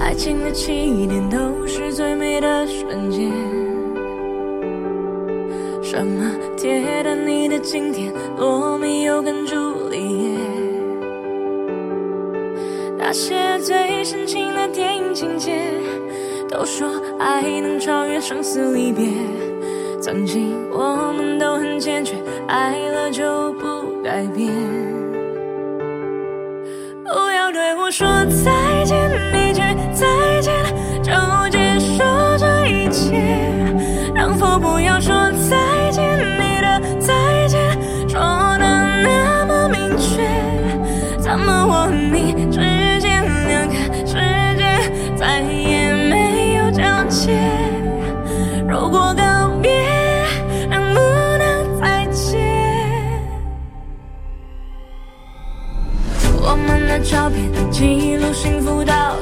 爱情的起点都是最美的瞬间，什么铁达尼的经典，罗密欧跟茱丽叶，那些最深情的电影情节，都说爱能超越生死离别，曾经我们都很坚决，爱了就不改变。不要对我说再。你之间两个世界再也没有交接。如果告别能不能再见。我们的照片记录幸福到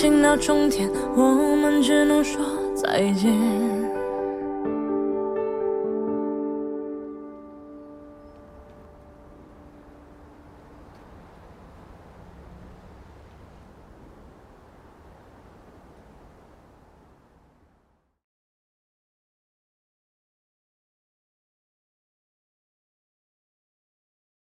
情到终点，我们只能说再见。